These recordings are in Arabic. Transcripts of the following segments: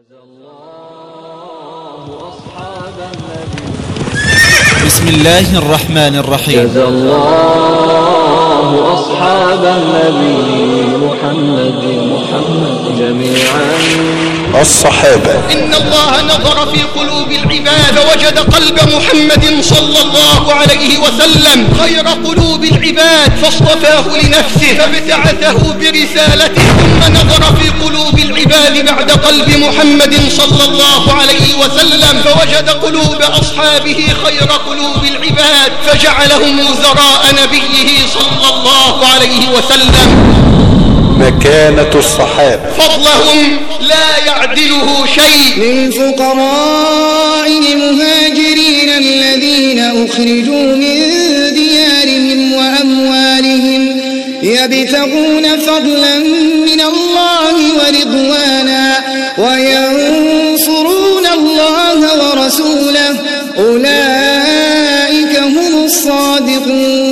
بسم الله الرحمن الرحيم. جزى الله أصحاب النبي محمد. محمد جميعا. الصحابة. إن الله نظر في قلوب العباد فوجد قلب محمد صلى الله عليه وسلم خير قلوب العباد فاصطفاه لنفسه فابتعثه برسالته ثم نظر في قلوب العباد بعد قلب محمد صلى الله عليه وسلم فوجد قلوب أصحابه خير قلوب العباد فجعلهم وزراء نبيه صلى الله عليه وسلم. مكانة الصحابة. فضلهم لا يعدله شيء. للفقراء المهاجرين الذين أخرجوا من ديارهم وأموالهم يبتغون فضلا من الله ورضوانا وينصرون الله ورسوله. أولئك هم الصادقون.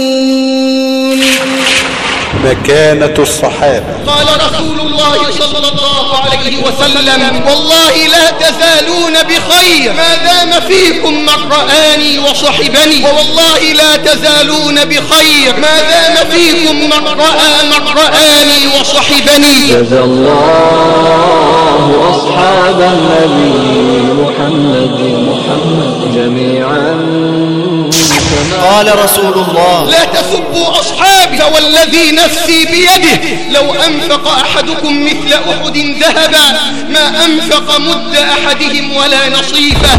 مكانة الصحابة. قال رسول الله صلى الله عليه وسلم والله لا تزالون بخير ما دام فيكم من رآني وصحبني ووالله لا تزالون بخير ما دام فيكم من رأى من رآني وصحبني. جزى الله أصحاب النبي محمد محمد جميعا. قال رسول الله. لا تسبوا أصحابي. فوالذي نفسي بيده. لو أنفق أحدكم مثل أحد ذهبا ما أنفق مد أحدهم ولا نصيفه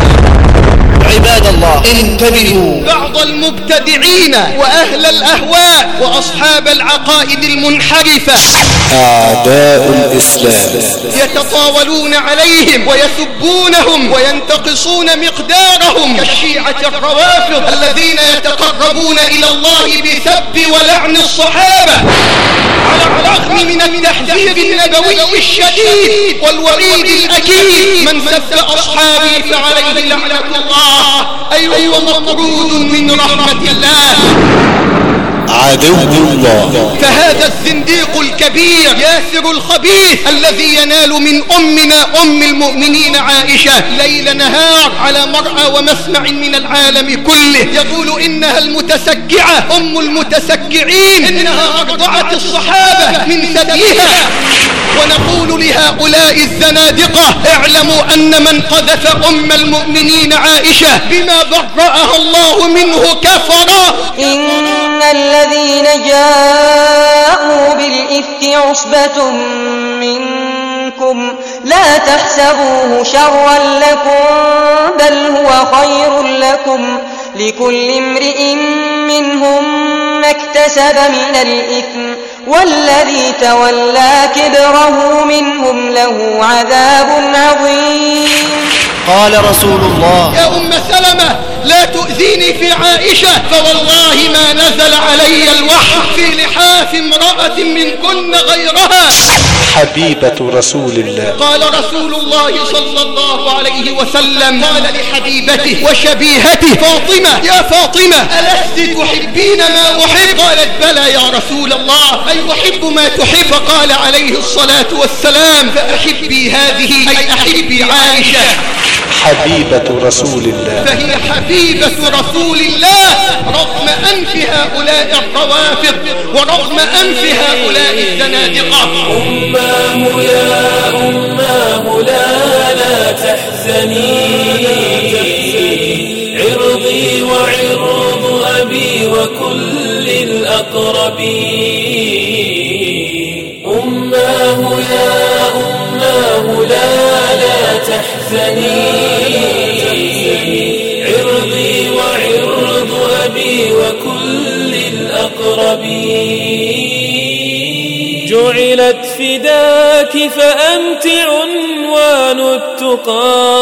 عباد الله انتبهوا. بعض المبتدعين وأهل الأهواء وأصحاب العقائد المنحرفة. أعداء الإسلام. يتطاولون عليهم ويسبونهم وينتقصون مقدارهم كالشيعة الروافض الذين يتقربون إلى الله بسب ولعن الصحابة. على الرغم من التحذير النبوي الشديد والوعيد الأكيد من سب أصحابي فعليه لعنة الله. أي هو مطرود من رحمة الله؟ عدو الله. فهذا الزنديق الكبير ياسر الخبيث الذي ينال من أمنا أم المؤمنين عائشة ليل نهار على مرأى ومسمع من العالم كله. يقول إنها المتسكعة أم المتسكعين إنها أرضعت الصحابة من ثديها ونقول لهؤلاء الزنادقة اعلموا أن من قذف أم المؤمنين عائشة بما برأها الله منه كفر. إن الذين جاءوا بالإفك عصبة منكم لا تحسبوه شرا لكم بل هو خير لكم. لكل امرئ منهم ما اكتسب من الإثم. والذي تولى كبره منهم له عذاب عظيم. قال رسول الله. يا أم سلمة لا تؤذيني في عائشة فوالله ما نزل علي الوحي في لحاف امرأة منكن غيرها. حبيبة رسول الله. قال رسول الله صلى الله عليه وسلم قال لحبيبته وشبيهته فاطمة يا فاطمة ألست تحبين ما أحب؟ قالت بلى يا رسول الله أي أحب ما تحب؟ فقال عليه الصلاة والسلام فأحبي هذه أي أحبي عائشة. حبيبة رسول الله. فهي حبيبة رسول الله رغم أنف هؤلاء الروافض ورغم أنف هؤلاء الزنادقة. أماه يا أماه لا لا تحزني. عرضي وعرض أبي وكل الأقربين أماه يا أماه لا تحزني. عرضي وعرض أبي وكل الأقربين جعلت فداك فأنت عنوان التقى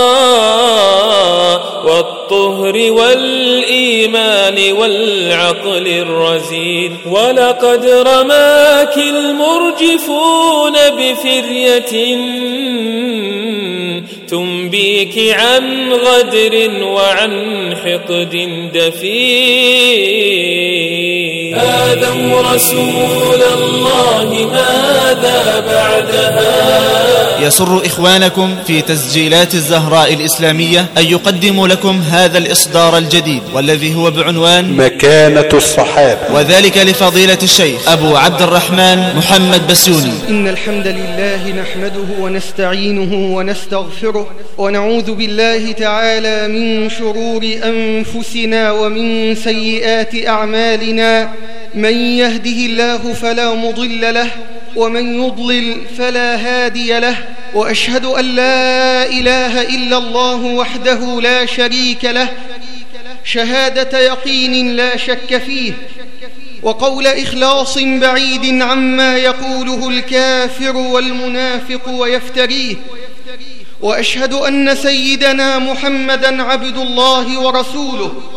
والطهر والإيمان والعقل الرزين. ولقد رماك المرجفون بفرية تنبيك عن غدر وعن حقد دفين آذوا رسول الله ماذا بعدها؟ يسر إخوانكم في تسجيلات الزهراء الإسلامية أن يقدموا لكم هذا الإصدار الجديد والذي هو بعنوان مكانة الصحابة. وذلك لفضيلة الشيخ أبو عبد الرحمن محمد بسيوني. إن الحمد لله نحمده ونستعينه ونستغفره ونعوذ بالله تعالى من شرور أنفسنا ومن سيئات أعمالنا من يهده الله فلا مضل له ومن يضلل فلا هادي له وأشهد أن لا إله إلا الله وحده لا شريك له شهادة يقين لا شك فيه وقول إخلاص بعيد عما يقوله الكافر والمنافق ويفتريه وأشهد أن سيدنا محمدا عبد الله ورسوله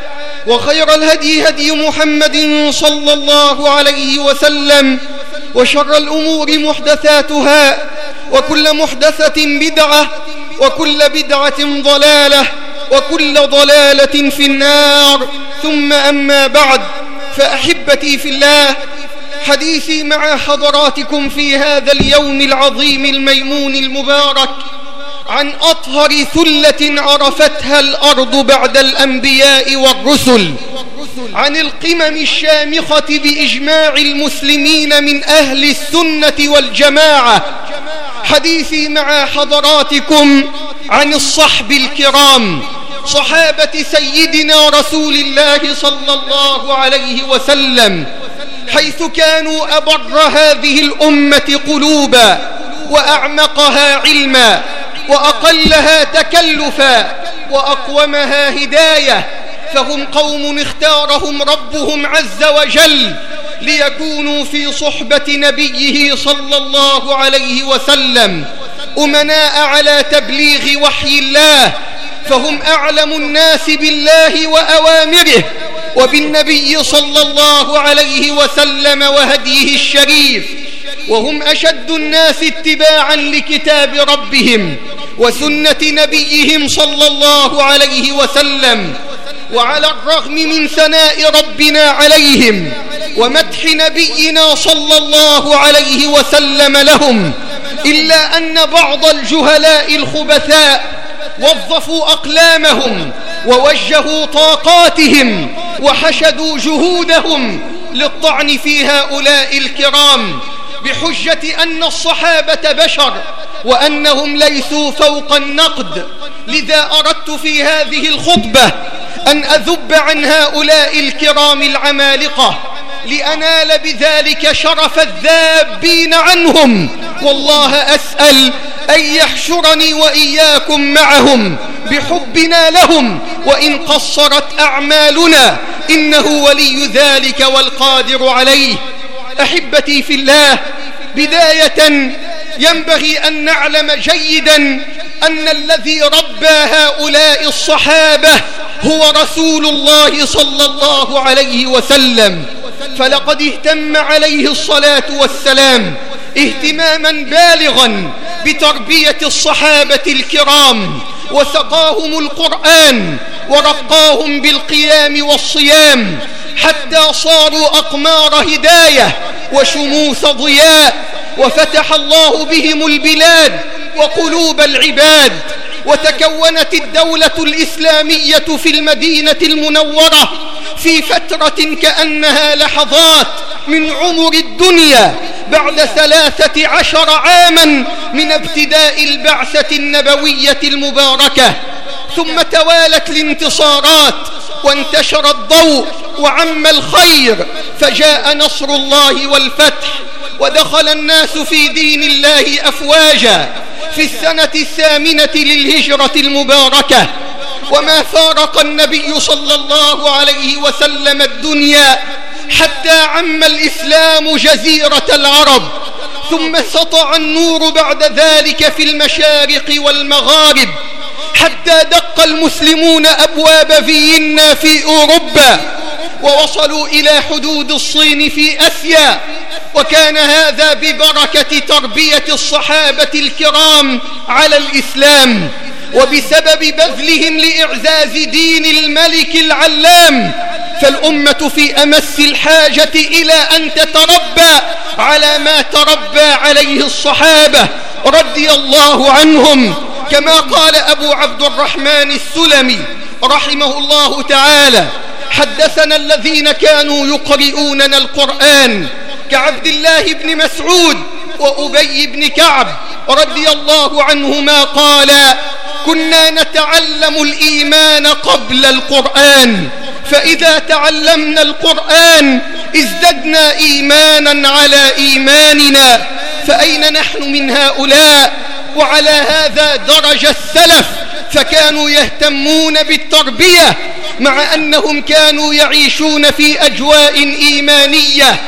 وخير الهدي هدي محمد صلى الله عليه وسلم وشر الأمور محدثاتها وكل محدثة بدعة وكل بدعة ضلالة وكل ضلالة في النار. ثم أما بعد فأحبتي في الله حديثي مع حضراتكم في هذا اليوم العظيم الميمون المبارك. عن أطهر ثلة عرفتها الأرض بعد الأنبياء والرسل عن القمم الشامخة بإجماع المسلمين من أهل السنة والجماعة. حديثي مع حضراتكم عن الصحب الكرام صحابة سيدنا رسول الله صلى الله عليه وسلم حيث كانوا أبر هذه الأمة قلوبا وأعمقها علما. وأقلها تكلفا وأقومها هداية فهم قوم اختارهم ربهم عز وجل ليكونوا في صحبة نبيه صلى الله عليه وسلم أمناء على تبليغ وحي الله فهم أعلم الناس بالله وأوامره وبالنبي صلى الله عليه وسلم وهديه الشريف وهم أشد الناس اتباعا لكتاب ربهم وسنة نبيهم صلى الله عليه وسلم وعلى الرغم من ثناء ربنا عليهم ومدح نبينا صلى الله عليه وسلم لهم إلا أن بعض الجهلاء الخبثاء وظفوا أقلامهم ووجهوا طاقاتهم وحشدوا جهودهم للطعن في هؤلاء الكرام بحجة أن الصحابة بشر وأنهم ليسوا فوق النقد. لذا أردت في هذه الخطبة أن أذب عن هؤلاء الكرام العمالقة لأنال بذلك شرف الذابين عنهم. والله أسأل أن يحشرني وإياكم معهم بحبنا لهم وإن قصرت أعمالنا إنه ولي ذلك والقادر عليه. أحبتي في الله بداية ينبغي أن نعلم جيدا أن الذي ربى هؤلاء الصحابة هو رسول الله صلى الله عليه وسلم. فلقد اهتم عليه الصلاة والسلام اهتماما بالغا بتربية الصحابة الكرام وسقاهم القرآن ورقاهم بالقيام والصيام حتى صاروا أقمار هداية وشموس ضياء وفتح الله بهم البلاد وقلوب العباد وتكونت الدولة الإسلامية في المدينة المنورة في فترة كأنها لحظات من عمر الدنيا بعد ثلاثة عشر عاما من ابتداء البعثة النبوية المباركة. ثم توالت الانتصارات وانتشر الضوء وعم الخير فجاء نصر الله والفتح ودخل الناس في دين الله أفواجا في السنة الثامنة للهجرة المباركة. وما فارق النبي صلى الله عليه وسلم الدنيا حتى عم الإسلام جزيرة العرب ثم سطع النور بعد ذلك في المشارق والمغارب. حتى دق المسلمون أبواب فيينا في أوروبا ووصلوا إلى حدود الصين في أسيا وكان هذا ببركة تربية الصحابة الكرام على الإسلام وبسبب بذلهم لإعزاز دين الملك العلام. فالأمة في أمس الحاجة إلى أن تتربى على ما تربى عليه الصحابة رضي الله عنهم. كما قال أبو عبد الرحمن السلمي رحمه الله تعالى حدثنا الذين كانوا يقرئوننا القرآن كعبد الله بن مسعود وأبي بن كعب رضي الله عنهما قالا كنا نتعلم الإيمان قبل القرآن فإذا تعلمنا القرآن ازددنا إيمانا على إيماننا فأين نحن من هؤلاء؟ وعلى هذا درج السلف فكانوا يهتمون بالتربية مع أنهم كانوا يعيشون في أجواء إيمانية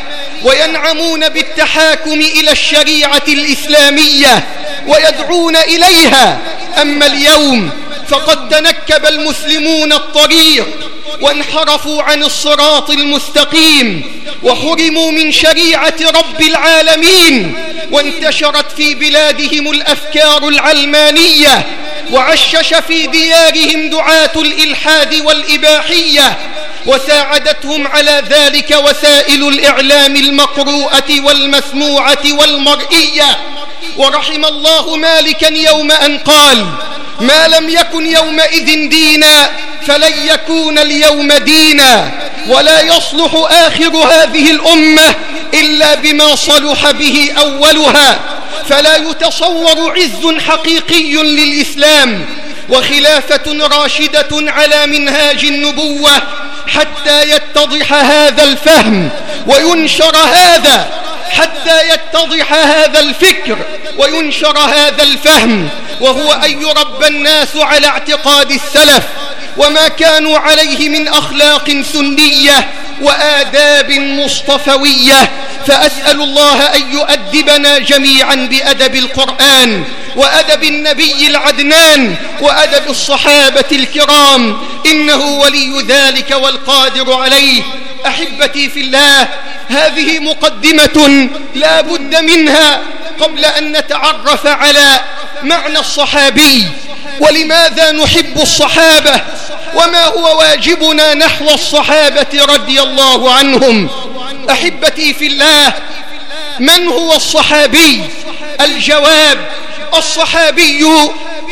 وينعمون بالتحاكم إلى الشريعة الإسلامية ويدعون إليها. أما اليوم فقد تنكب المسلمون الطريق وانحرفوا عن الصراط المستقيم وحرموا من شريعة رب العالمين وانتشرت في بلادهم الأفكار العلمانية وعشش في ديارهم دعاة الإلحاد والإباحية وساعدتهم على ذلك وسائل الإعلام المقروءة والمسموعة والمرئية. ورحم الله مالكا يوم أن قال ما لم يكن يومئذ دينا فلن يكون اليوم دينا. ولا يصلح آخر هذه الأمة إلا بما صلح به أولها. فلا يتصور عز حقيقي للإسلام وخلافة راشدة على منهاج النبوة حتى يتضح هذا الفهم وينشر هذا حتى يتضح هذا الفكر وينشر هذا الفهم. وهو أن يربى الناس على اعتقاد السلف وما كانوا عليه من أخلاق سنية وآداب مصطفوية. فأسأل الله أن يؤدبنا جميعا بأدب القرآن وأدب النبي العدنان وأدب الصحابة الكرام. إنه ولي ذلك والقادر عليه. أحبتي في الله هذه مقدمة لا بد منها قبل أن نتعرف على معنى الصحابي. ولماذا نحب الصحابة؟ وما هو واجبنا نحو الصحابة رضي الله عنهم. أحبتي في الله من هو الصحابي؟ الجواب الصحابي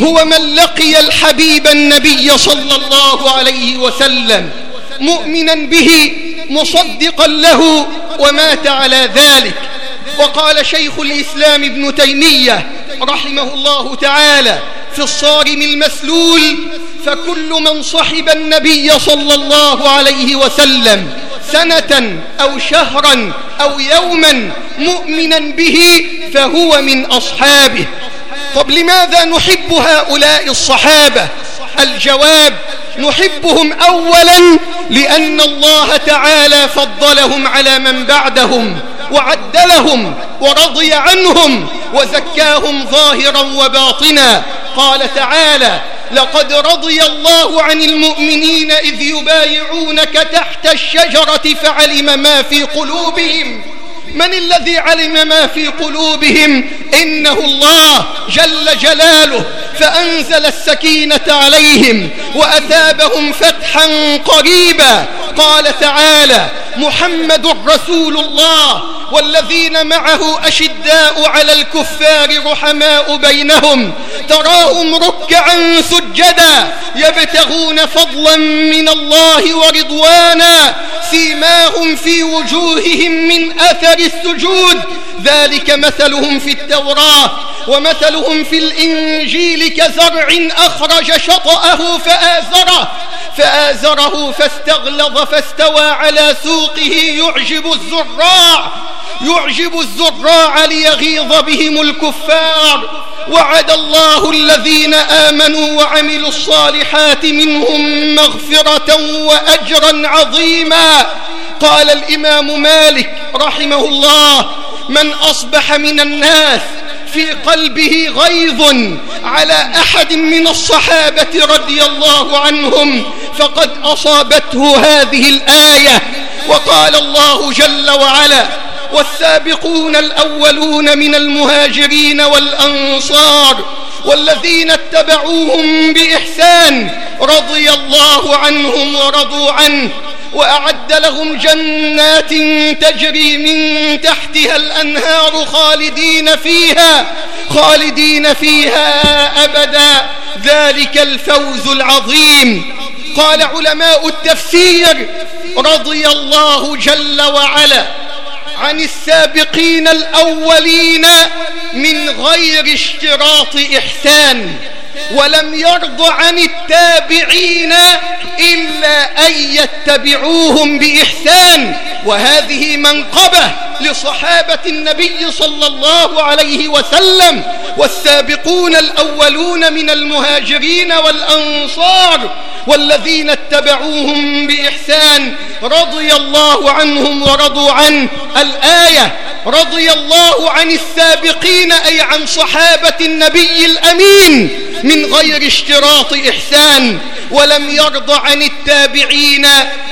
هو من لقي الحبيب النبي صلى الله عليه وسلم مؤمنا به مصدقا له ومات على ذلك. وقال شيخ الإسلام ابن تيمية رحمه الله تعالى في الصارم المسلول فكل من صحب النبي صلى الله عليه وسلم سنة أو شهرا أو يوما مؤمنا به فهو من أصحابه. طب لماذا نحب هؤلاء الصحابة؟ الجواب نحبهم أولا لأن الله تعالى فضلهم على من بعدهم وعدلهم ورضي عنهم وزكاهم ظاهرا وباطنا. قال تعالى لقد رضي الله عن المؤمنين إذ يبايعونك تحت الشجرة فعلم ما في قلوبهم. من الذي علم ما في قلوبهم؟ إنه الله جل جلاله. فأنزل السكينة عليهم وأثابهم فتحا قريبا. قال تعالى محمد رسول الله والذين معه أشداء على الكفار رحماء بينهم. تراهم ركعا سجدا. يبتغون فضلا من الله ورضوانا. سيماهم في وجوههم من أثر السجود. ذلك مثلهم في التوراة ومثلهم في الإنجيل كزرع أخرج شطأه فآزره فآزره فاستغلظ فاستوى على سوقه. يعجب الزراع يعجب الزراع ليغيظ بهم الكفار. وعد الله الذين آمنوا وعملوا الصالحات منهم مغفرة وأجرا عظيما. قال الإمام مالك رحمه الله من أصبح من الناس في قلبه غيظ على أحد من الصحابة رضي الله عنهم فقد أصابته هذه الآية. وقال الله جل وعلا والسابقون الأولون من المهاجرين والأنصار والذين اتبعوهم بإحسان رضي الله عنهم ورضوا عنه وأعد لهم جنات تجري من تحتها الأنهار خالدين فيها خالدين فيها أبدا. ذلك الفوز العظيم. قال علماء التفسير رضي الله جل وعلا عن السابقين الأولين من غير اشتراط إحسان. ولم يرض عن التابعين إلا أن يتبعوهم بإحسان. وهذه منقبة لصحابة النبي صلى الله عليه وسلم والسابقون الأولون من المهاجرين والأنصار والذين اتبعوهم بإحسان رضي الله عنهم ورضوا عنه الآية. رضي الله عن السابقين أي عن صحابة النبي الأمين من غير اشتراط إحسان ولم يرض عن التابعين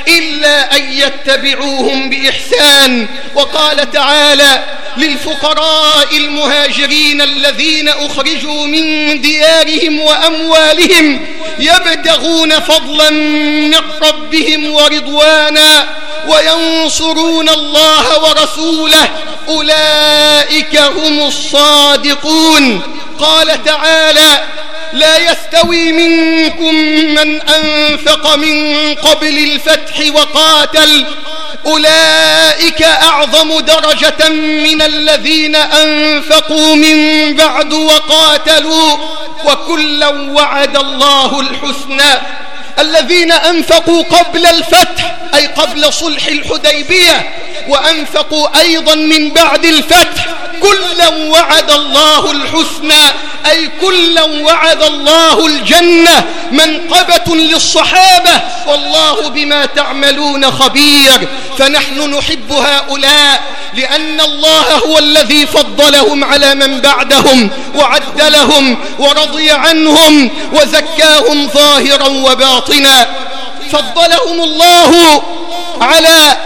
إلا أن يتبعوهم بإحسان. وقال تعالى للفقراء المهاجرين الذين أخرجوا من ديارهم وأموالهم يبتغون فضلا من ربهم ورضوانا وينصرون الله ورسوله أولئك هم الصادقون. قال تعالى لا يستوي منكم من أنفق من قبل الفتح وقاتل. أولئك أعظم درجة من الذين أنفقوا من بعد وقاتلوا. وكلا وعد الله الحسنى. الذين أنفقوا قبل الفتح أي قبل صلح الحديبية وأنفقوا أيضا من بعد الفتح. كلا وعد الله الحسنى أي كلا وعد الله الجنة. منقبة للصحابة. والله بما تعملون خبير. فنحن نحب هؤلاء لأن الله هو الذي فضلهم على من بعدهم وعدلهم ورضي عنهم وزكاهم ظاهرا وباطنا. فضلهم الله على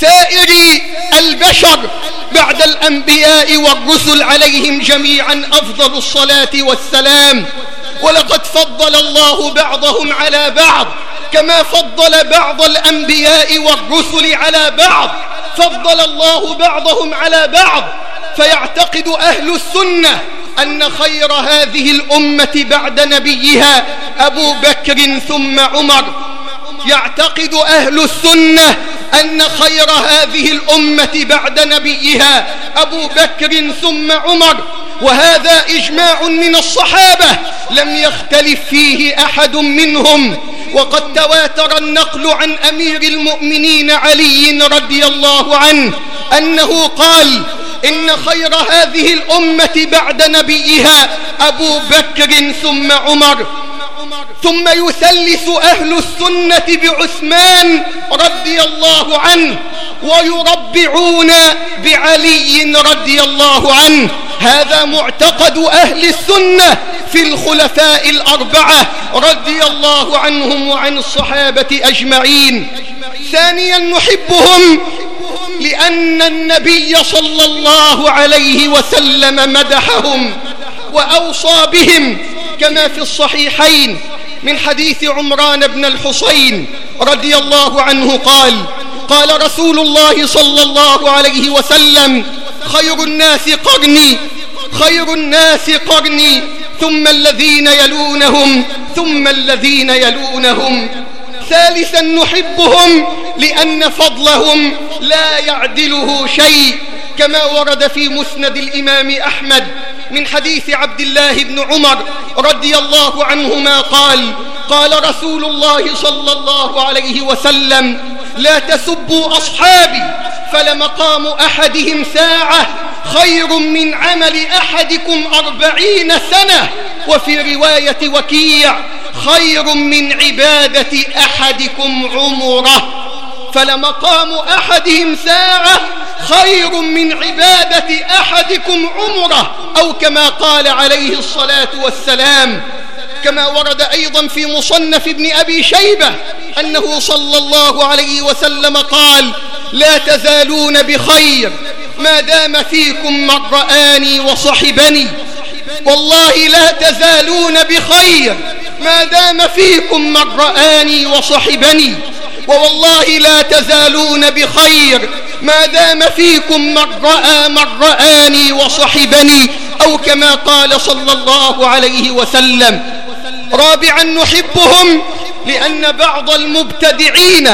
سائر البشر بعد الأنبياء والرسل عليهم جميعا أفضل الصلاة والسلام. ولقد فضل الله بعضهم على بعض كما فضل بعض الأنبياء والرسل على بعض. فضل الله بعضهم على بعض. فيعتقد أهل السنة أن خير هذه الأمة بعد نبيها أبو بكر ثم عمر. يعتقد أهل السنة أن خير هذه الأمة بعد نبيها أبو بكر ثم عمر وهذا إجماع من الصحابة لم يختلف فيه أحد منهم. وقد تواتر النقل عن أمير المؤمنين علي رضي الله عنه أنه قال إن خير هذه الأمة بعد نبيها أبو بكر ثم عمر. ثم يثلث أهل السنة بعثمان رضي الله عنه ويربعون بعلي رضي الله عنه. هذا معتقد أهل السنة في الخلفاء الأربعة رضي الله عنهم وعن الصحابة أجمعين. ثانيا نحبهم لأن النبي صلى الله عليه وسلم مدحهم وأوصى بهم كما في الصحيحين من حديث عمران بن الحصين رضي الله عنه قال قال رسول الله صلى الله عليه وسلم خير الناس قرني خير الناس قرني ثم الذين يلونهم ثم الذين يلونهم. ثالثا نحبهم لأن فضلهم لا يعدله شيء كما ورد في مسند الإمام أحمد من حديث عبد الله بن عمر رضي الله عنهما قال قال رسول الله صلى الله عليه وسلم لا تسبوا أصحابي فلمقام أحدهم ساعة خير من عمل أحدكم أربعين سنة وفي رواية وكيع خير من عبادة أحدكم عمرة. فلمقام أحدهم ساعة خير من عبادة أحدكم عمرة أو كما قال عليه الصلاة والسلام كما ورد أيضا في مصنف ابن أبي شيبة أنه صلى الله عليه وسلم قال لا تزالون بخير ما دام فيكم من رآني وصحبني والله لا تزالون بخير ما دام فيكم من رآني وصحبني ووالله لا تزالون بخير. ما دام فيكم من رأى من رآني وصحبني أو كما قال صلى الله عليه وسلم. رابعا نحبهم لأن بعض المبتدعين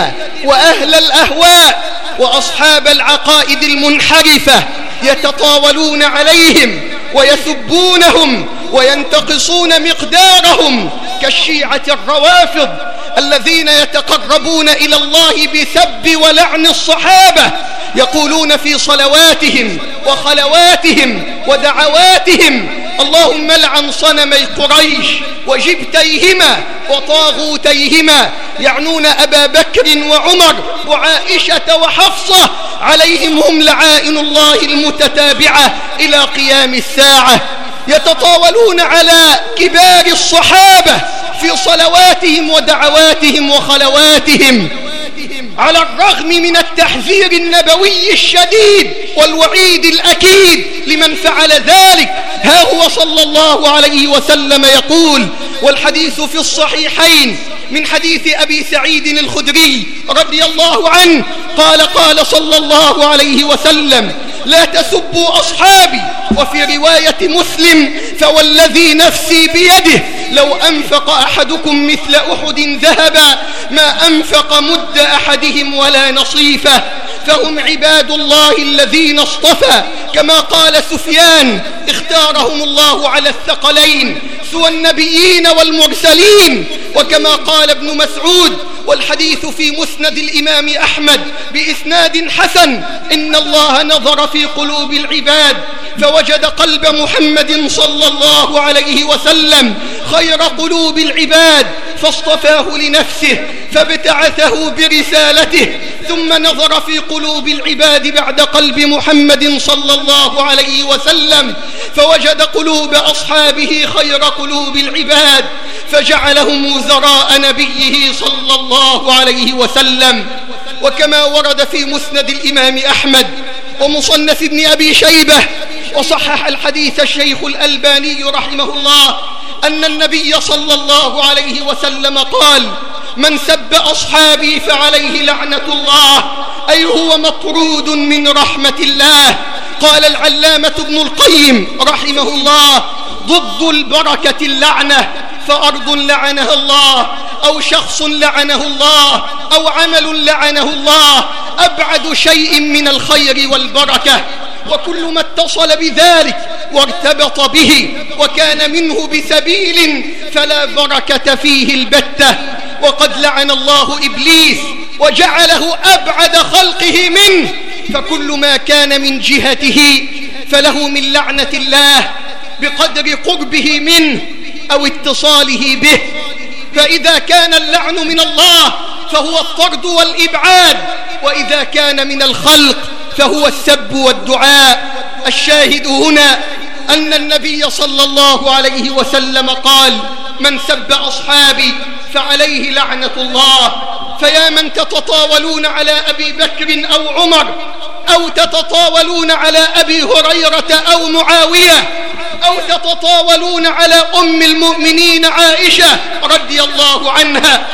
وأهل الأهواء وأصحاب العقائد المنحرفة يتطاولون عليهم ويسبونهم وينتقصون مقدارهم كالشيعة الروافض الذين يتقربون إلى الله بسب ولعن الصحابة يقولون في صلواتهم وخلواتهم ودعواتهم اللهم لعن صنمي قريش وجبتيهما وطاغوتيهما يعنون أبا بكر وعمر وعائشة وحفصة عليهم هم لعائن الله المتتابعة إلى قيام الساعة. يتطاولون على كبار الصحابة في صلواتهم ودعواتهم وخلواتهم على الرغم من التحذير النبوي الشديد والوعيد الأكيد لمن فعل ذلك. ها هو صلى الله عليه وسلم يقول والحديث في الصحيحين من حديث أبي سعيد الخدري رضي الله عنه قال قال صلى الله عليه وسلم لا تسبوا أصحابي. وفي رواية مسلم فوالذي نفسي بيده. لو أنفق أحدكم مثل أحد ذهبا ما أنفق مد أحدهم ولا نصيفه. فهم عباد الله الذين اصطفى. كما قال سفيان اختارهم الله على الثقلين سوى النبيين والمرسلين. وكما قال ابن مسعود والحديث في مسند الإمام أحمد بإسناد حسن. إن الله نظر في قلوب العباد فوجد قلب محمد صلى الله عليه وسلم خير قلوب العباد فاصطفاه لنفسه فابتعثه برسالته ثم نظر في قلوب العباد بعد قلب محمد صلى الله عليه وسلم فوجد قلوب أصحابه خير قلوب العباد فجعلهم وزراء نبيه صلى الله عليه وسلم. وكما ورد في مسند الإمام أحمد ومصنف ابن أبي شيبة وصحح الحديث الشيخ الألباني رحمه الله أن النبي صلى الله عليه وسلم قال من سب أصحابي فعليه لعنة الله أي هو مطرود من رحمة الله. قال العلامة ابن القيم رحمه الله ضد البركة اللعنة فأرض لعنها الله أو شخص لعنه الله أو عمل لعنه الله أبعد شيء من الخير والبركة. وكل ما اتصل بذلك وارتبط به وكان منه بسبيل فلا بركة فيه البتة. وقد لعن الله إبليس وجعله أبعد خلقه منه. فكل ما كان من جهته فله من لعنة الله بقدر قربه منه. أو اتصاله به. فإذا كان اللعن من الله فهو الطرد والإبعاد. وإذا كان من الخلق فهو السب والدعاء. الشاهد هنا أن النبي صلى الله عليه وسلم قال من سب أصحابي فعليه لعنة الله. فيا من تتطاولون على أبي بكر أو عمر أو تتطاولون على أبي هريرة أو معاوية أو تتطاولون على أم المؤمنين عائشة رضي الله عنها.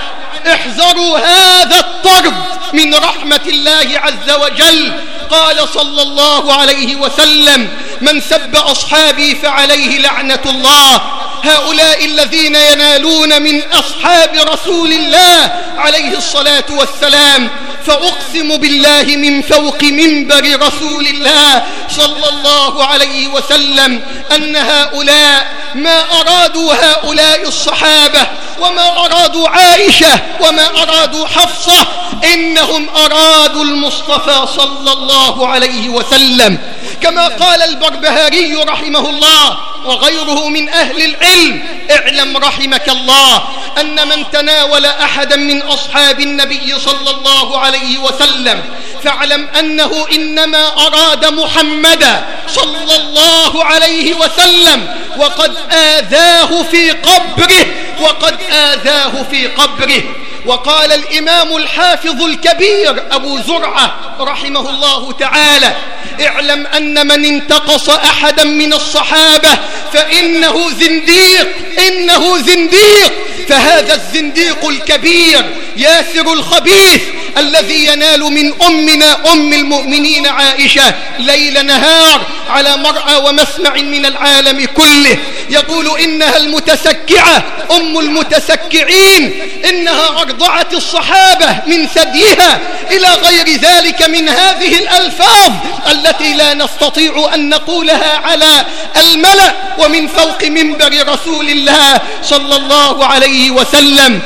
احذروا هذا الطرد من رحمة الله عز وجل. قال صلى الله عليه وسلم من سب أصحابي فعليه لعنة الله. هؤلاء الذين ينالون من أصحاب رسول الله عليه الصلاة والسلام فأقسم بالله من فوق منبر رسول الله صلى الله عليه وسلم أن هؤلاء ما أرادوا هؤلاء الصحابة وما أرادوا عائشة وما أرادوا حفصة إنهم أرادوا المصطفى صلى الله عليه وسلم. كما قال البربهاري رحمه الله وغيره من أهل العلم اعلم رحمك الله أن من تناول أحدا من أصحاب النبي صلى الله عليه وسلم فاعلم أنه إنما أراد محمدا صلى الله عليه وسلم وقد آذاه في قبره وقد آذاه في قبره. وقال الإمام الحافظ الكبير أبو زرعة رحمه الله تعالى اعلم أن من انتقص أحدا من الصحابة فإنه زنديق إنه زنديق فهذا الزنديق الكبير ياسر الخبيث الذي ينال من أمنا أم المؤمنين عائشة ليل نهار على مرأى ومسمع من العالم كله. يقول إنها المتسكعة أم المتسكعين. إنها أرضعت الصحابة من ثديها إلى غير ذلك من هذه الألفاظ التي لا نستطيع أن نقولها على الملأ ومن فوق منبر رسول الله صلى الله عليه وسلم.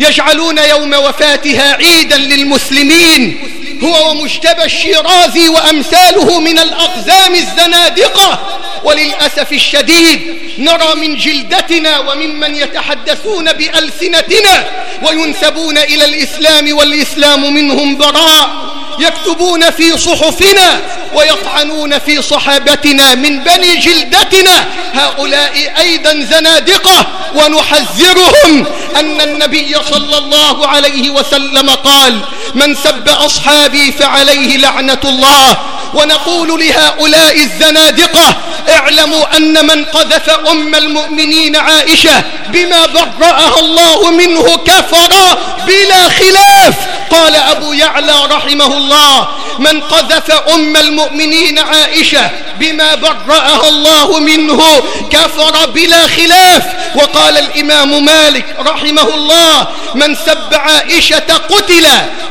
يجعلون يوم وفاتها عيدا للمسلمين هو ومجتبى الشيرازي وأمثاله من الأقزام الزنادقة. وللأسف الشديد نرى من جلدتنا وممن يتحدثون بألسنتنا وينسبون إلى الإسلام والإسلام منهم براء. يكتبون في صحفنا ويطعنون في صحابتنا من بني جلدتنا. هؤلاء أيضا زنادقة ونحذرهم أن النبي صلى الله عليه وسلم قال من سب أصحابي فعليه لعنة الله ونقول لهؤلاء الزنادقة اعلموا أن من قذف أم المؤمنين عائشة بما برأها الله منه كفر بلا خلاف قال أبو يعلى رحمه الله من قذف أم المؤمنين عائشة بما برأها الله منه كفر بلا خلاف. وقال الإمام مالك رحمه الله من سب عائشة قتل.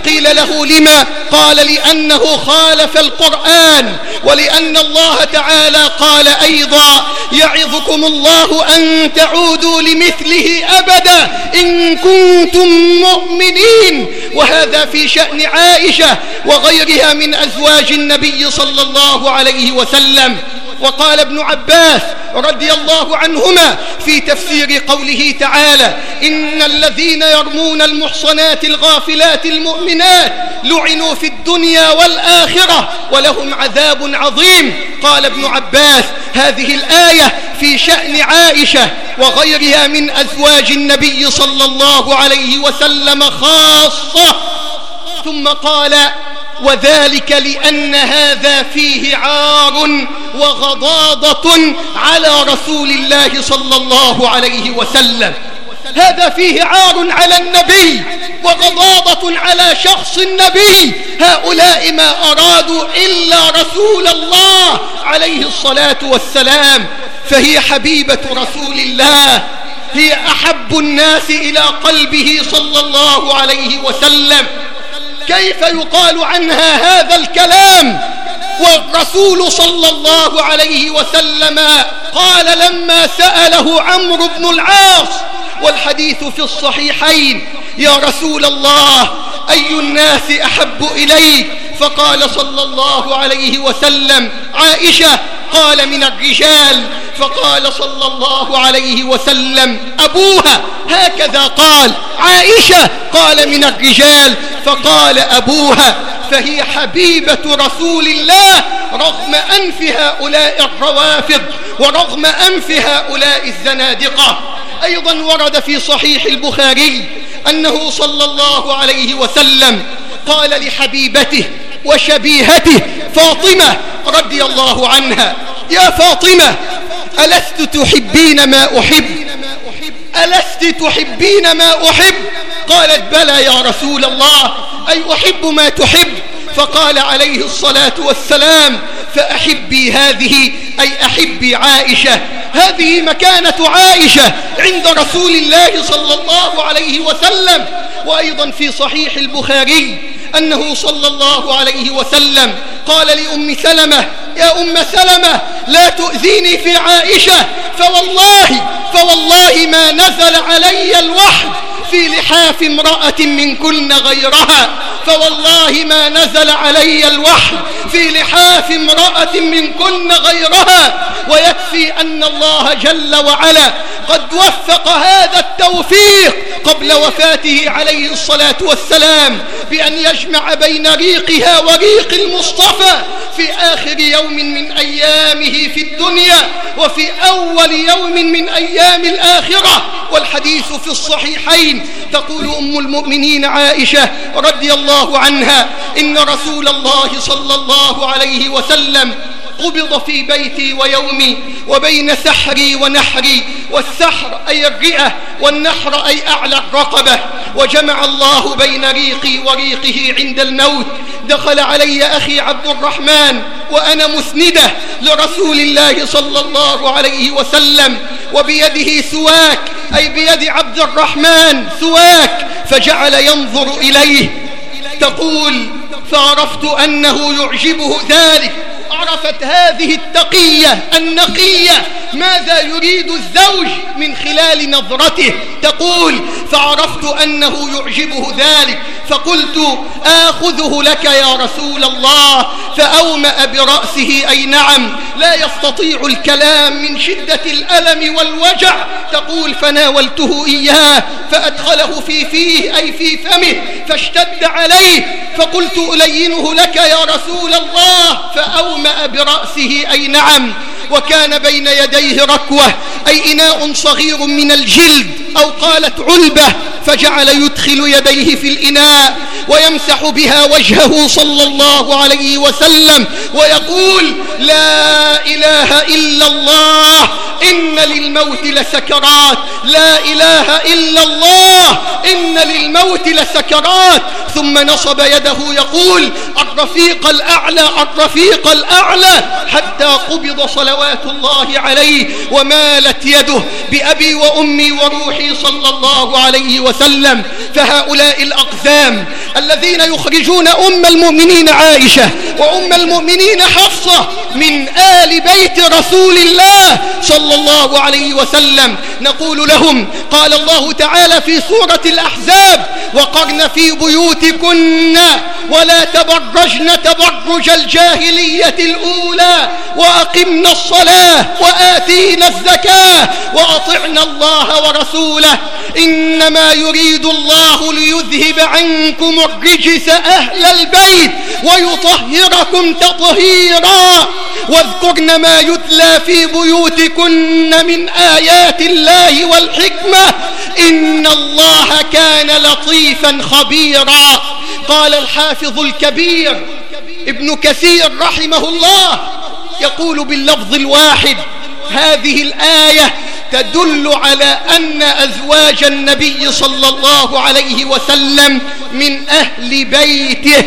قيل له لما؟ قال لأنه خالف القرآن. ولأن الله تعالى قال أيضا يعظكم الله أن تعودوا لمثله أبدا إن كنتم مؤمنين. وهذا في شأن عائشة وغيرها من أزواج النبي صلى الله عليه وسلم. وقال ابن عباس رضي الله عنهما في تفسير قوله تعالى إن الذين يرمون المحصنات الغافلات المؤمنات لعنوا في الدنيا والآخرة ولهم عذاب عظيم. قال ابن عباس هذه الآية في شأن عائشة وغيرها من أزواج النبي صلى الله عليه وسلم خاصة. ثم قال وذلك لأن هذا فيه عار وغضاضة على رسول الله صلى الله عليه وسلم. هذا فيه عار على النبي وغضاضة على شخص النبي. هؤلاء ما أرادوا إلا رسول الله عليه الصلاة والسلام. فهي حبيبة رسول الله. هي أحب الناس إلى قلبه صلى الله عليه وسلم. كيف يقال عنها هذا الكلام؟ والرسول صلى الله عليه وسلم قال لما سأله عمرو بن العاص والحديث في الصحيحين يا رسول الله أي الناس أحب إليك؟ فقال صلى الله عليه وسلم عائشة قال من الرجال. فقال صلى الله عليه وسلم أبوها. هكذا قال عائشة قال من الرجال. فقال أبوها فهي حبيبة رسول الله رغم أنف هؤلاء الروافض ورغم أنف هؤلاء الزنادقة. أيضا ورد في صحيح البخاري أنه صلى الله عليه وسلم قال لحبيبته وشبيهته فاطمة رضي الله عنها. يا فاطمة ألست تحبين ما أحب؟ ألست تحبين ما أحب؟ قالت بلى يا رسول الله أي أحب ما تحب؟ فقال عليه الصلاة والسلام فأحبي هذه أي أحبي عائشة. هذه مكانة عائشة عند رسول الله صلى الله عليه وسلم. وأيضا في صحيح البخاري أنه صلى الله عليه وسلم قال لأم سلمة يا أم سلمة لا تؤذيني في عائشة فوالله فوالله ما نزل علي الوحي في لحاف امرأة من كن غيرها فوالله ما نزل علي الوحي في لحاف امرأة من كن غيرها. ويكفي أن الله جل وعلا قد وفق هذا التوفيق قبل وفاته عليه الصلاة والسلام بأن يجمع بين ريقها وريق المصطفى في آخر يوم من أيامه في الدنيا وفي أول يوم من أيام الآخرة. والحديث في الصحيحين. تقول أم المؤمنين عائشة رضي الله عنها إن رسول الله صلى الله عليه وسلم قبض في بيتي ويومي وبين سحري ونحري والسحر أي الرئة والنحر أي أعلى الرقبة. وجمع الله بين ريقي وريقه عند الموت. دخل علي أخي عبد الرحمن وأنا مسندة لرسول الله صلى الله عليه وسلم. وبيده سواك أي بيد عبد الرحمن سواك فجعل ينظر إليه. تقول فعرفت أنه يعجبه ذلك. عرفت هذه التقية النقية ماذا يريد الزوج من خلال نظرته؟ تقول فعرفت أنه يعجبه ذلك فقلت آخذه لك يا رسول الله فأومأ برأسه أي نعم لا يستطيع الكلام من شدة الألم والوجع. تقول فناولته إياه فأدخله في فيه أي في فمه فاشتد عليه فقلت ألينه لك يا رسول الله. فأومأ برأسه أي نعم. وكان بين يديه ركوة أي إناء صغير من الجلد أو قالت علبة فجعل يدخل يديه في الإناء ويمسح بها وجهه صلى الله عليه وسلم ويقول لا إله إلا الله إن للموت لسكرات لا إله إلا الله إن للموت لسكرات. ثم نصب يده يقول الرفيق الأعلى الرفيق الأعلى حتى قبض صلوات الله عليه ومالت يده بأبي وأمي وروحي صلى الله عليه وسلم فهؤلاء الأقزام الذين يخرجون أم المؤمنين عائشة وأم المؤمنين حفصة من آل بيت رسول الله صلى الله عليه وسلم. نقول لهم قال الله تعالى في سورة الأحزاب وقرن في بيوتكن ولا تبرجن تبرج الجاهلية الأولى وأقمنا الصلاة وآتينا الزكاة وأطعنا الله ورسوله. إنما يريد الله ليذهب عنكم الرجس أهل البيت ويطهركم تطهيرا. واذكرن ما يتلى في بيوتكن من آيات الله والحكمة. إن الله كان لطيفا خبيرا. قال الحافظ الكبير ابن كثير رحمه الله يقول باللفظ الواحد هذه الآية تدل على أن أزواج النبي صلى الله عليه وسلم من أهل بيته.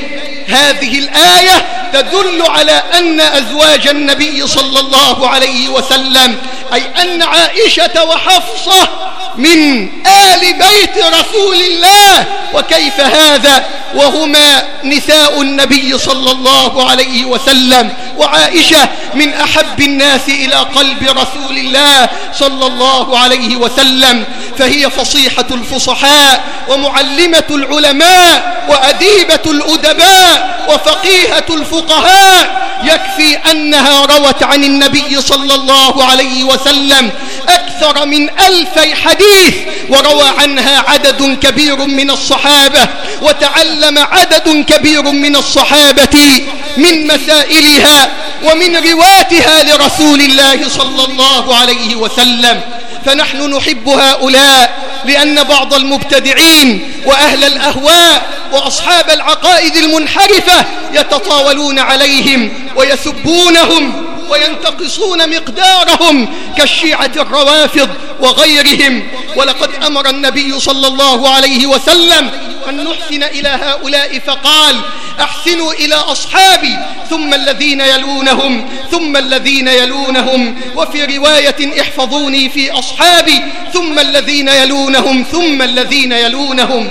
هذه الآية تدل على أن أزواج النبي صلى الله عليه وسلم أي أن عائشة وحفصة من آل بيت رسول الله. وكيف هذا؟ وهما نساء النبي صلى الله عليه وسلم. وعائشة من أحب الناس إلى قلب رسول الله صلى الله عليه وسلم. فهي فصيحة الفصحاء ومعلمة العلماء وأديبة الأدباء وفقيهة الفقهاء يكفي أنها روت عن النبي صلى الله عليه وسلم أكثر من ألفي حديث وروى عنها عدد كبير من الصحابة وتعلم عدد كبير من الصحابة من مسائلها ومن رواتها لرسول الله صلى الله عليه وسلم فنحن نحب هؤلاء لأن بعض المبتدعين وأهل الأهواء وأصحاب العقائد المنحرفة يتطاولون عليهم ويسبونهم وينتقصون مقدارهم كالشيعة الروافض وغيرهم. ولقد أمر النبي صلى الله عليه وسلم أن نحسن إلى هؤلاء فقال أحسنوا إلى أصحابي ثم الذين يلونهم ثم الذين يلونهم وفي رواية احفظوني في أصحابي ثم الذين يلونهم ثم الذين يلونهم.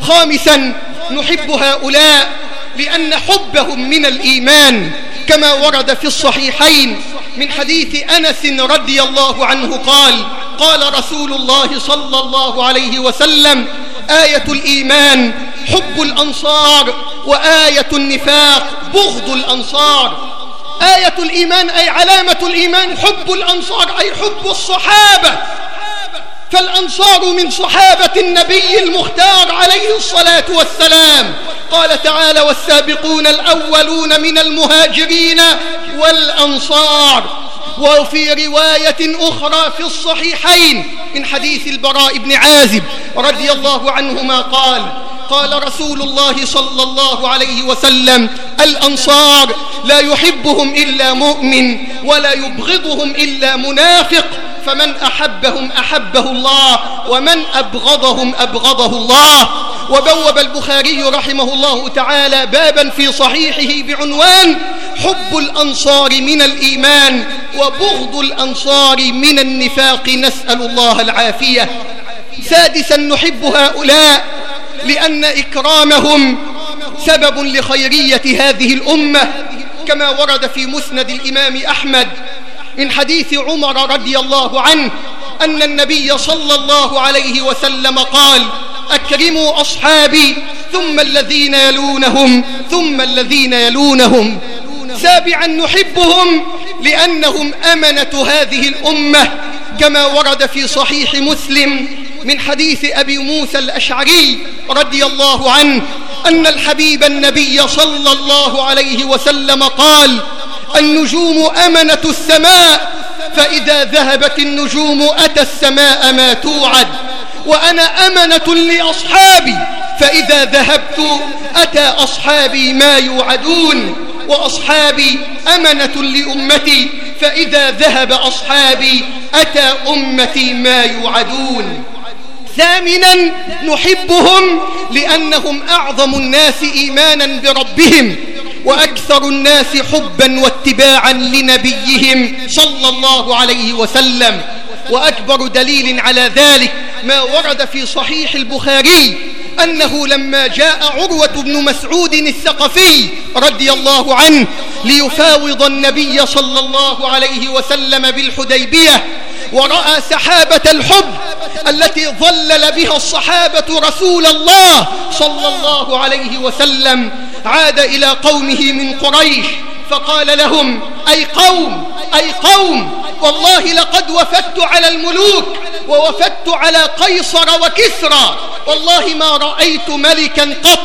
خامسا نحب هؤلاء لأن حبهم من الإيمان كما ورد في الصحيحين من حديث أنس رضي الله عنه قال قال رسول الله صلى الله عليه وسلم آية الإيمان حب الأنصار وآية النفاق بغض الأنصار. آية الإيمان أي علامة الإيمان حب الأنصار أي حب الصحابة. فالأنصار من صحابة النبي المختار عليه الصلاة والسلام. قال تعالى والسابقون الأولون من المهاجرين والأنصار. وفي رواية أخرى في الصحيحين من حديث البراء بن عازب رضي الله عنهما قال قال رسول الله صلى الله عليه وسلم الأنصار لا يحبهم إلا مؤمن ولا يبغضهم إلا منافق فمن أحبهم أحبه الله ومن أبغضهم أبغضه الله. وبوب البخاري رحمه الله تعالى بابا في صحيحه بعنوان حب الأنصار من الإيمان وبغض الأنصار من النفاق نسأل الله العافية. سادسا نحب هؤلاء لأن إكرامهم سبب لخيرية هذه الأمة. كما ورد في مسند الإمام أحمد من حديث عمر رضي الله عنه أن النبي صلى الله عليه وسلم قال أكرموا أصحابي ثم الذين يلونهم ثم الذين يلونهم سابعا نحبهم لأنهم أمنة هذه الأمة كما ورد في صحيح مسلم من حديث أبي موسى الأشعري رضي الله عنه أن الحبيب النبي صلى الله عليه وسلم قال النجوم أمنة السماء فإذا ذهبت النجوم أتى السماء ما توعد وأنا أمنة لأصحابي فإذا ذهبت أتى أصحابي ما يوعدون. وأصحابي أمنة لأمتي فإذا ذهب أصحابي أتى أمتي ما يوعدون. ثامنا نحبهم لأنهم أعظم الناس إيمانا بربهم وأكثر الناس حبا واتباعا لنبيهم صلى الله عليه وسلم. وأكبر دليل على ذلك ما ورد في صحيح البخاري أنه لما جاء عروة بن مسعود الثقفي رضي الله عنه ليفاوض النبي صلى الله عليه وسلم بالحديبية ورأى سحابة الحب التي ظلل بها الصحابة رسول الله صلى الله عليه وسلم عاد إلى قومه من قريش فقال لهم أي قوم أي قوم والله لقد وفدت على الملوك ووفدت على قيصر وكسرى. والله ما رأيت ملكا قط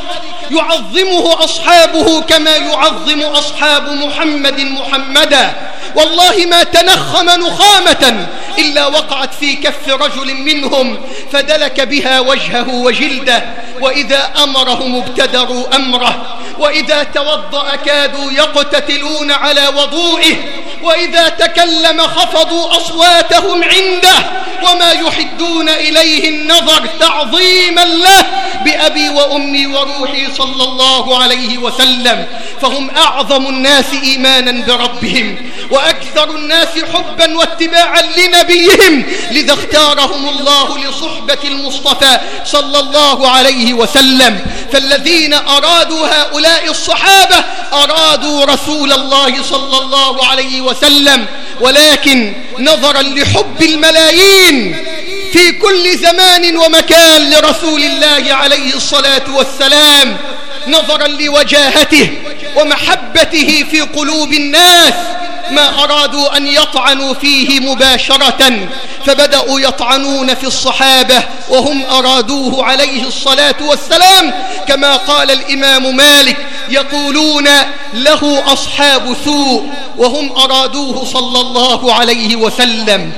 يعظمه أصحابه كما يعظم أصحاب محمد محمدا. والله ما تنخم نخامة إلا وقعت في كف رجل منهم فدلك بها وجهه وجلده. وإذا أمرهم ابتدروا أمره. وإذا توضأ كادوا يقتتلون على وضوئه. وإذا تكلم خفضوا أصواتهم عنده. وما يحدون إليه النظر تعظيما له بأبي وأمي وروحي صلى الله عليه وسلم. فهم أعظم الناس إيمانا بربهم وأكثر الناس حبا واتباعا لنبيهم لذا اختارهم الله لصحبة المصطفى صلى الله عليه وسلم. فالذين أرادوا هؤلاء الصحابة أرادوا رسول الله صلى الله عليه وسلم. ولكن نظرا لحب الملايين في كل زمان ومكان لرسول الله عليه الصلاة والسلام نظرا لوجاهته ومحبته في قلوب الناس ما أرادوا أن يطعنوا فيه مباشرة فبدأوا يطعنون في الصحابة وهم أرادوه عليه الصلاة والسلام. كما قال الإمام مالك يقولون له أصحاب سوء وهم أرادوه صلى الله عليه وسلم.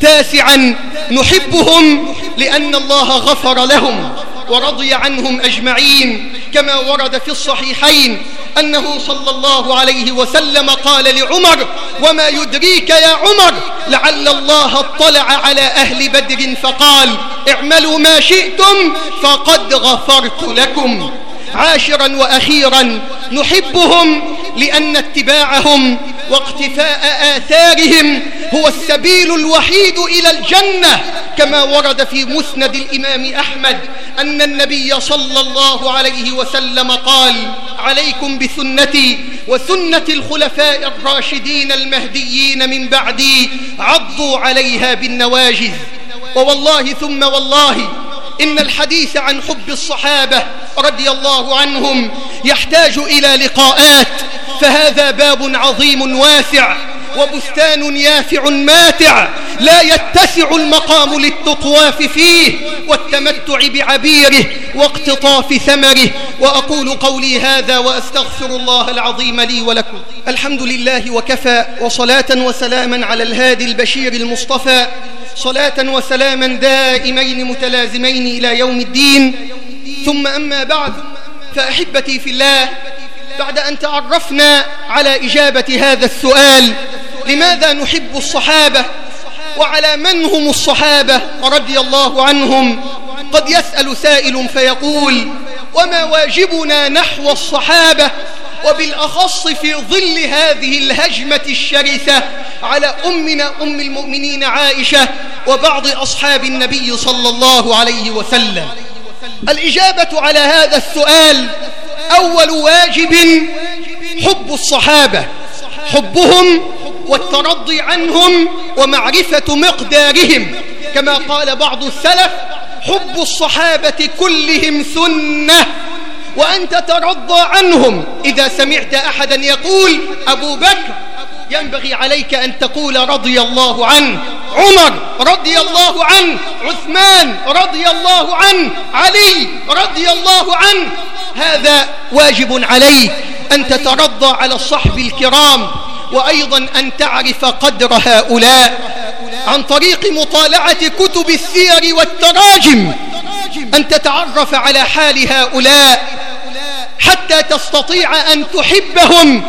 تاسعا نحبهم لأن الله غفر لهم ورضي عنهم أجمعين. كما ورد في الصحيحين أنه صلى الله عليه وسلم قال لعمر وما يدريك يا عمر؟ لعل الله اطلع على أهل بدر فقال اعملوا ما شئتم فقد غفرت لكم. عاشرا وأخيرا نحبهم لأن اتباعهم واقتفاء آثارهم هو السبيل الوحيد إلى الجنة كما ورد في مسند الإمام أحمد أن النبي صلى الله عليه وسلم قال عليكم بسنتي وسنة الخلفاء الراشدين المهديين من بعدي عضوا عليها بالنواجذ. ووالله ثم والله إن الحديث عن حب الصحابة رضي الله عنهم يحتاج إلى لقاءات فهذا باب عظيم واسع وبستان يافع ماتع لا يتسع المقام للتطواف فيه والتمتع بعبيره واقتطاف ثمره. وأقول قولي هذا وأستغفر الله العظيم لي ولكم. الحمد لله وكفى وصلاة وسلاما على الهادي البشير المصطفى. صلاة وسلاما دائمين متلازمين إلى يوم الدين. ثم أما بعد فأحبتي في الله بعد أن تعرفنا على إجابة هذا السؤال لماذا نحب الصحابة؟ وعلى من هم الصحابة؟ رضي الله عنهم. قد يسأل سائل فيقول وما واجبنا نحو الصحابة؟ وبالأخص في ظل هذه الهجمة الشرسة على أمنا أم المؤمنين عائشة وبعض أصحاب النبي صلى الله عليه وسلم. الإجابة على هذا السؤال أول واجب حب الصحابة حبهم والترضي عنهم ومعرفة مقدارهم. كما قال بعض السلف حب الصحابة كلهم سنة وأن تترضى عنهم. إذا سمعت أحدا يقول أبو بكر ينبغي عليك أن تقول رضي الله عنه. عمر رضي الله عنه. عثمان رضي الله عنه. علي رضي الله عنه. هذا واجب عليك أن تترضى على الصحب الكرام وأيضا أن تعرف قدر هؤلاء عن طريق مطالعة كتب السير والتراجم أن تتعرف على حال هؤلاء حتى تستطيع أن تحبهم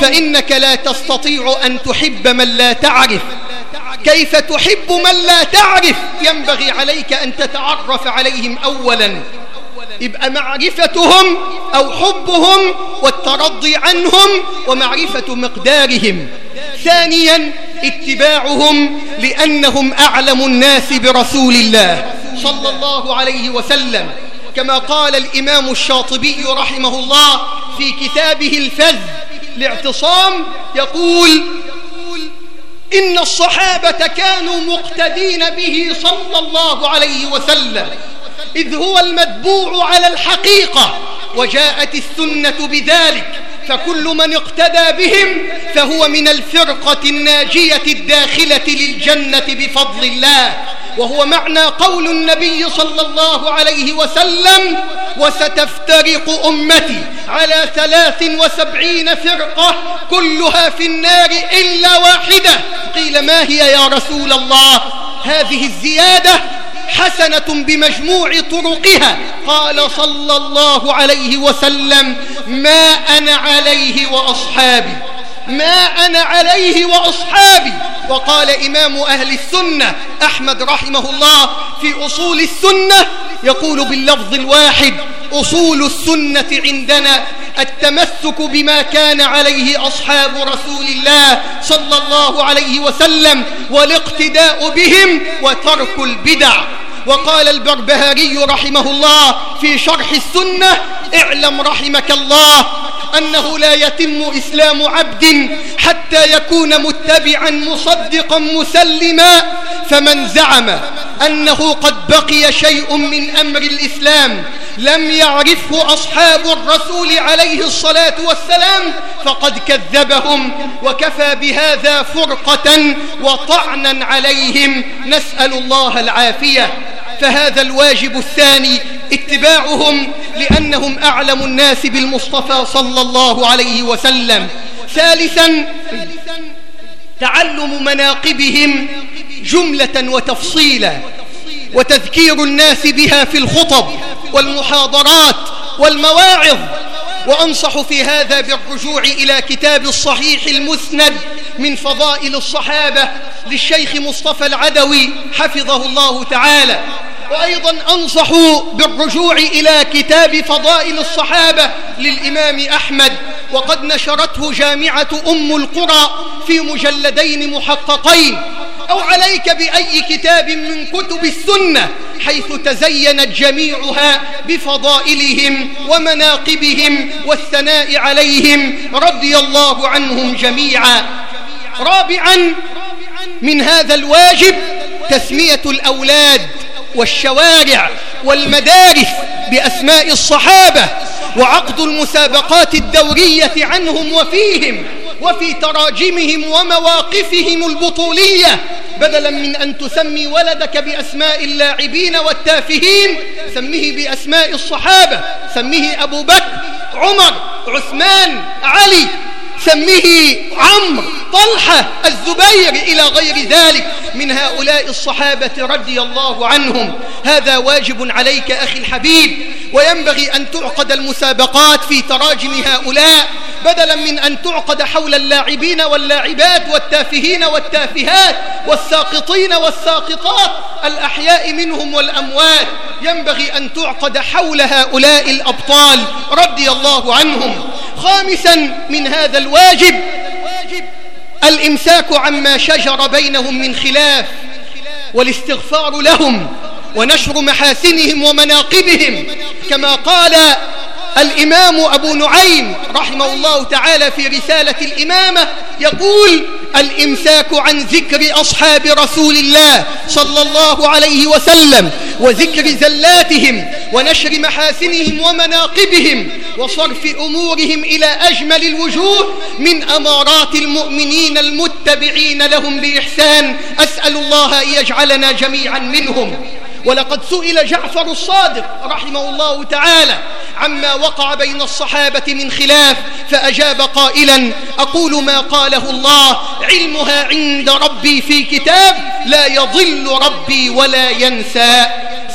فإنك لا تستطيع أن تحب من لا تعرف. كيف تحب من لا تعرف؟ ينبغي عليك أن تتعرف عليهم أولا. يبقى معرفتهم أو حبهم والترضي عنهم ومعرفة مقدارهم. ثانيا اتباعهم لأنهم أعلم الناس برسول الله صلى الله عليه وسلم. كما قال الإمام الشاطبي رحمه الله في كتابه الفذ لاعتصام يقول إن الصحابة كانوا مقتدين به صلى الله عليه وسلم. إذ هو المتبوع على الحقيقة وجاءت السنة بذلك فكل من اقتدى بهم فهو من الفرقة الناجية الداخلة للجنة بفضل الله. وهو معنى قول النبي صلى الله عليه وسلم وستفترق أمتي على ثلاث وسبعين فرقة كلها في النار إلا واحدة. قيل ما هي يا رسول الله؟ هذه الزيادة حسنة بمجموع طرقها. قال صلى الله عليه وسلم ما أنا عليه وأصحابي ما أنا عليه وأصحابي. وقال إمام أهل السنة أحمد رحمه الله في أصول السنة يقول باللفظ الواحد أصول السنة عندنا التمسك بما كان عليه أصحاب رسول الله صلى الله عليه وسلم والاقتداء بهم وترك البدع. وقال البربهاري رحمه الله في شرح السنة اعلم رحمك الله أنه لا يتم إسلام عبد حتى يكون متبعا مصدقا مسلما فمن زعم أنه قد بقي شيء من أمر الإسلام لم يعرفه أصحاب الرسول عليه الصلاة والسلام فقد كذبهم وكفى بهذا فرقة وطعنا عليهم. نسأل الله العافية. فهذا الواجب الثاني اتباعهم لأنهم أعلم الناس بالمصطفى صلى الله عليه وسلم. ثالثا تعلم مناقبهم جملة وتفصيلا. وتذكير الناس بها في الخطب والمحاضرات والمواعظ. وأنصح في هذا بالرجوع إلى كتاب الصحيح المسند من فضائل الصحابة للشيخ مصطفى العدوي حفظه الله تعالى. وأيضا أنصح بالرجوع إلى كتاب فضائل الصحابة للإمام أحمد وقد نشرته جامعة أم القرى في مجلدين محققين. أو عليك بأي كتاب من كتب السنة حيث تزينت جميعها بفضائلهم ومناقبهم والثناء عليهم رضي الله عنهم جميعا. رابعا من هذا الواجب تسمية الأولاد والشوارع والمدارس بأسماء الصحابة وعقد المسابقات الدورية عنهم وفيهم وفي تراجمهم ومواقفهم البطولية بدلا من أن تسمي ولدك بأسماء اللاعبين والتافهين سميه بأسماء الصحابة سميه أبو بكر عمر عثمان علي سميه عمرو طلحة الزبير إلى غير ذلك من هؤلاء الصحابة رضي الله عنهم. هذا واجب عليك أخي الحبيب وينبغي أن تعقد المسابقات في تراجم هؤلاء بدلا من أن تعقد حول اللاعبين واللاعبات والتافهين والتافهات والساقطين والساقطات. الأحياء منهم والأموات. ينبغي أن تعقد حول هؤلاء الأبطال رضي الله عنهم. خامسا من هذا الواجب الإمساك عما شجر بينهم من خلاف والاستغفار لهم. ونشر محاسنهم ومناقبهم. كما قال الإمام أبو نعيم رحمه الله تعالى في رسالة الإمامة يقول الإمساك عن ذكر أصحاب رسول الله صلى الله عليه وسلم وذكر زلاتهم ونشر محاسنهم ومناقبهم وصرف أمورهم إلى أجمل الوجوه من أمارات المؤمنين المتبعين لهم بإحسان أسأل الله أن يجعلنا جميعا منهم. ولقد سئل جعفر الصادق رحمه الله تعالى عما وقع بين الصحابة من خلاف فأجاب قائلا أقول ما قاله الله علمها عند ربي في كتاب لا يضل ربي ولا ينسى.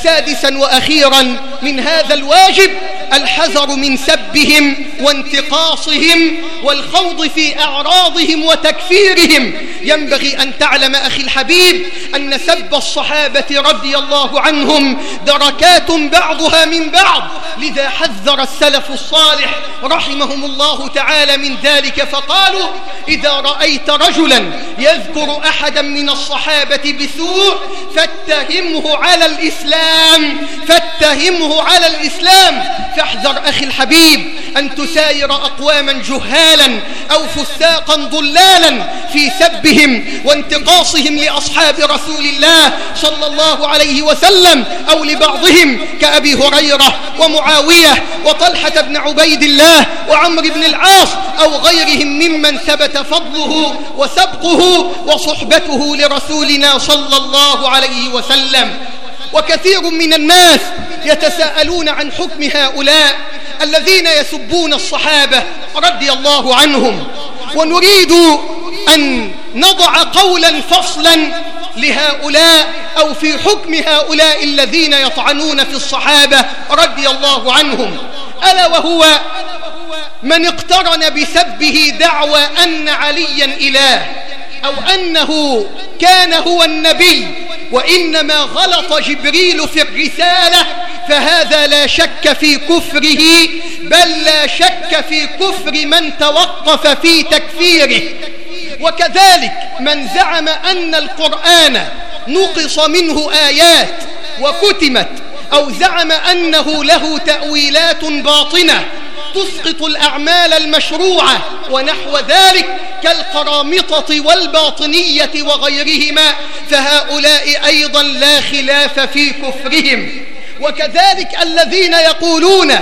سادسا وأخيرا من هذا الواجب الحذر من سبهم وانتقاصهم والخوض في أعراضهم وتكفيرهم. ينبغي أن تعلم أخي الحبيب أن سب الصحابة رضي الله عنهم دركات بعضها من بعض. لذا حذر السلف الصالح رحمهم الله تعالى من ذلك فقالوا إذا رأيت رجلا يذكر أحدا من الصحابة بسوء فاتهمه على الإسلام فاتهمه على الإسلام فاحذر أخي الحبيب أن تساير أقواما جهالا أو فساقا ضلالا في سبهم وانتقاصهم لأصحاب رسول الله صلى الله عليه وسلم أو لبعضهم كأبي هريرة ومعاوية وطلحة بن عبيد الله وعمر بن العاص أو غيرهم ممن ثبت فضله وسبقه وصحبته لرسولنا صلى الله عليه وسلم. وكثير من الناس يتساءلون عن حكم هؤلاء الذين يسبون الصحابة رضي الله عنهم. ونريد أن نضع قولا فصلا لهؤلاء أو في حكم هؤلاء الذين يطعنون في الصحابة رضي الله عنهم. ألا وهو من اقترن بسبه دعوى أن عليا إله أو أنه كان هو النبي وإنما غلط جبريل في الرسالة فهذا لا شك في كفره بل لا شك في كفر من توقف في تكفيره. وكذلك من زعم أن القرآن نقص منه آيات وكتمت أو زعم أنه له تأويلات باطنة تسقط الأعمال المشروعة ونحو ذلك كالقرامطة والباطنية وغيرهما فهؤلاء أيضا لا خلاف في كفرهم. وكذلك الذين يقولون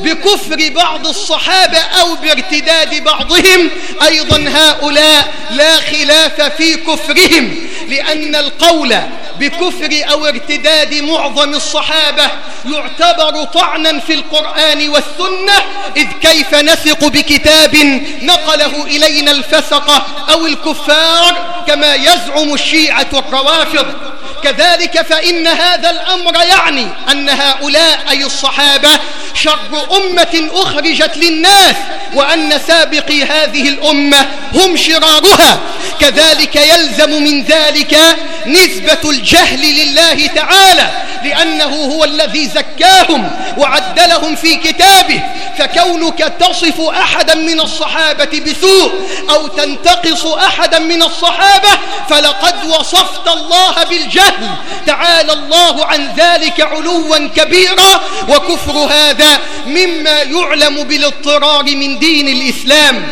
بكفر بعض الصحابة أو بارتداد بعضهم أيضا هؤلاء لا خلاف في كفرهم لأن القول بكفر أو ارتداد معظم الصحابة يعتبر طعنا في القرآن والسنة إذ كيف نثق بكتاب نقله إلينا الفسقة أو الكفار كما يزعم الشيعة الروافض. كذلك فإن هذا الأمر يعني أن هؤلاء أي الصحابة شر أمة أخرجت للناس وأن سابقي هذه الأمة هم شرارها. كذلك يلزم من ذلك نسبة الجهل لله تعالى لأنه هو الذي زكاهم وعدلهم في كتابه. فكونك تصف أحدا من الصحابة بسوء أو تنتقص أحدا من الصحابة فلقد وصفت الله بالجهل تعالى الله عن ذلك علوا كبيرا. وكفر هذا مما يعلم بالاضطرار من دين الإسلام.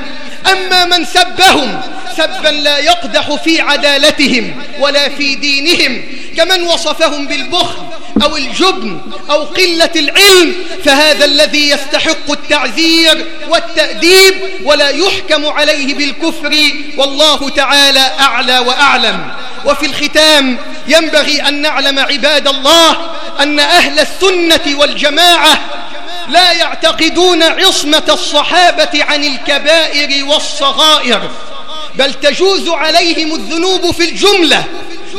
أما من سبهم سبا لا يقدح في عدالتهم ولا في دينهم. كمن وصفهم بالبخل أو الجبن أو قلة العلم فهذا الذي يستحق التعذير والتأديب ولا يحكم عليه بالكفر والله تعالى أعلى وأعلم. وفي الختام ينبغي أن نعلم عباد الله أن أهل السنة والجماعة لا يعتقدون عصمة الصحابة عن الكبائر والصغائر بل تجوز عليهم الذنوب في الجملة.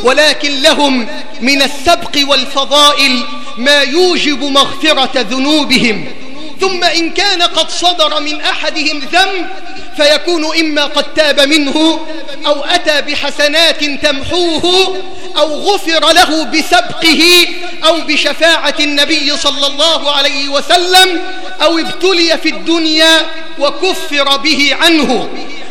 ولكن لهم من السبق والفضائل ما يوجب مغفرة ذنوبهم. ثم إن كان قد صدر من أحدهم ذنب فيكون إما قد تاب منه أو أتى بحسنات تمحوه أو غفر له بسبقه أو بشفاعة النبي صلى الله عليه وسلم أو ابتلي في الدنيا وكفر به عنه.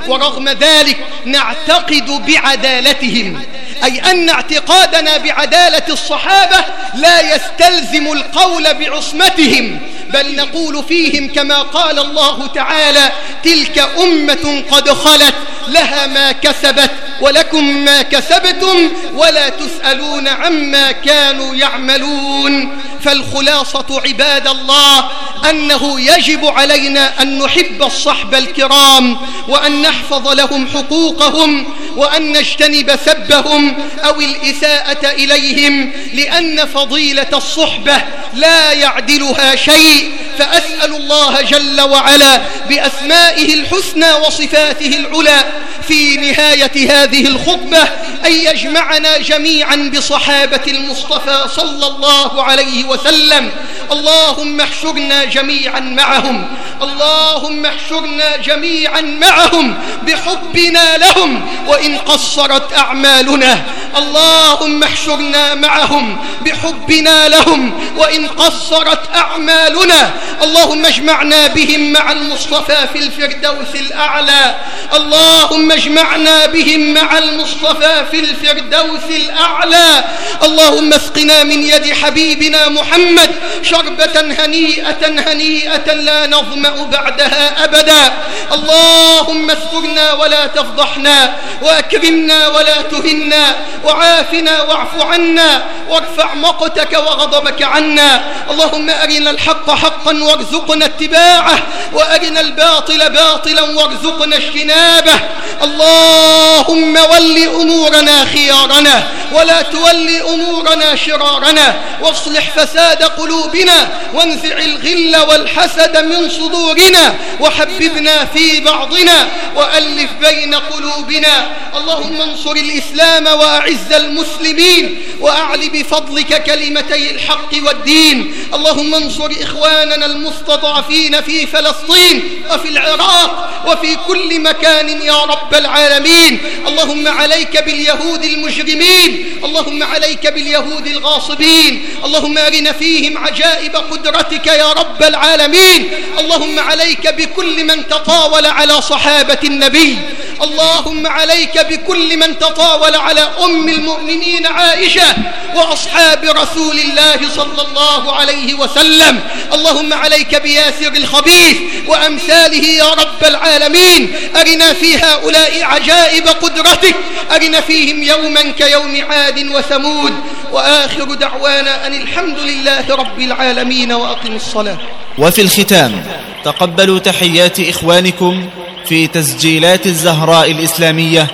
ورغم ذلك نعتقد بعدالتهم. أي أن اعتقادنا بعدالة الصحابة لا يستلزم القول بعصمتهم بل نقول فيهم كما قال الله تعالى تلك أمة قد خلت لها ما كسبت ولكم ما كسبتم ولا تسألون عما كانوا يعملون. فالخلاصة عباد الله أنه يجب علينا أن نحب الصحب الكرام وأن نحفظ لهم حقوقهم وأن نجتنب سبهم أو الإساءة إليهم لأن فضيلة الصحبة لا يعدلها شيء فأسأل الله جل وعلا بأسمائه الحسنى وصفاته العلى في نهاية هذه الخطبة أن يجمعنا جميعا بصحابة المصطفى صلى الله عليه وسلم. اللهم احشرنا جميعا معهم. اللهم احشرنا جميعا معهم بحبنا لهم وإن قصرت أعمالنا. اللهم احشرنا معهم بحبنا لهم وإن قصرت أعمالنا. اللهم اجمعنا بهم مع المصطفى في الفردوس الأعلى. اللهم اجمعنا بهم مع المصطفى في الفردوس الأعلى. اللهم اسقنا من يد حبيبنا محمد شربة هنيئة هنيئة لا نظمأ بعدها أبدا. اللهم استرنا ولا تفضحنا وأكرمنا ولا تهنا وعافنا واعف عنا وارفع مقتك وغضبك عنا. اللهم أرنا الحق حقا وارزقنا اتباعه وأرنا الباطل باطلا وارزقنا اجتنابه. اللهم ول أمورنا خيارنا ولا تول أمورنا شرارنا. واصلح فساد قلوبنا وانزع الغل والحسد من صدورنا. وحببنا في بعضنا وألف بين قلوبنا. اللهم انصر الإسلام وأعز المسلمين وأعل بفضلك كلمتي الحق والدين. اللهم انصر إخواننا المستضعفين في فلسطين وفي العراق وفي كل مكان يا رب العالمين. اللهم عليك باليهود المجرمين اللهم عليك باليهود الغاصبين اللهم أرنا فيهم عجائب قدرتك يا رب العالمين. اللهم عليك بكل من تطاول على صحابة النبي. اللهم عليك بكل من تطاول على أم المؤمنين عائشة وأصحاب رسول الله صلى الله عليه وسلم. اللهم عليك بياسر الخبيث وأمثاله يا رب العالمين. أرنا في هؤلاء عجائب قدرتك. أرنا فيهم يوما كيوم عاد وثمود. وآخر دعوانا أن الحمد لله رب العالمين وأقم الصلاة. وفي الختام تقبلوا تحيات إخوانكم في تسجيلات الزهراء الإسلامية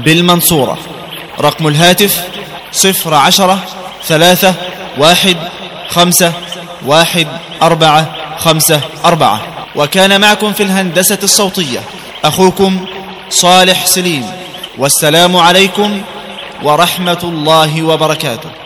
بالمنصورة. رقم الهاتف صفر عشرة ثلاثة واحد خمسة واحد أربعة خمسة أربعة. وكان معكم في الهندسة الصوتية أخوكم صالح سليم. والسلام عليكم ورحمة الله وبركاته.